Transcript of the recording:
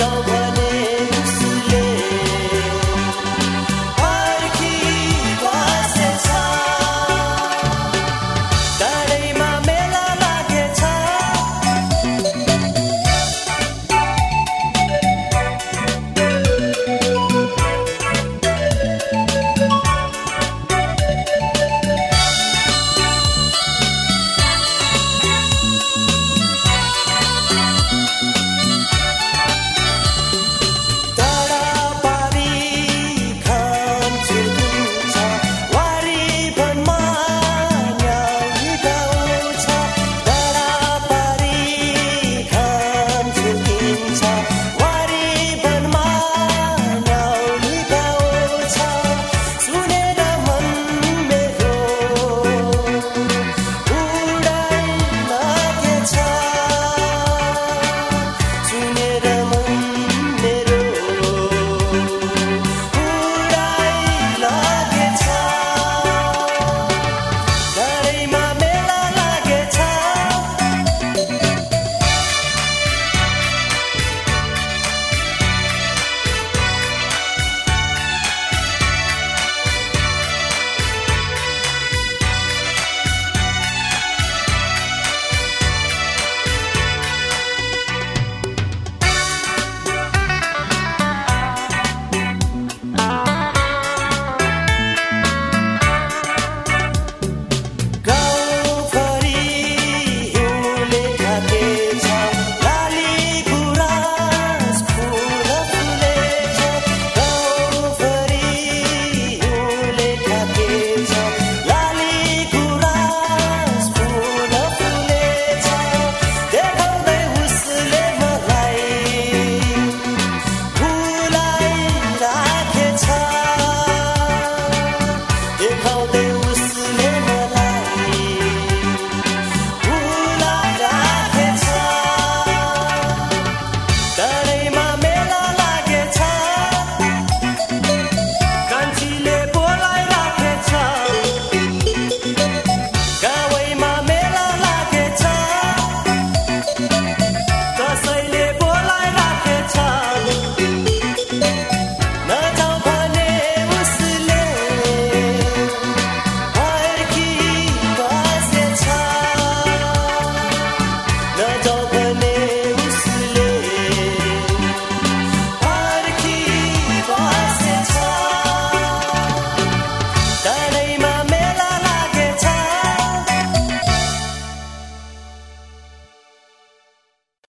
over.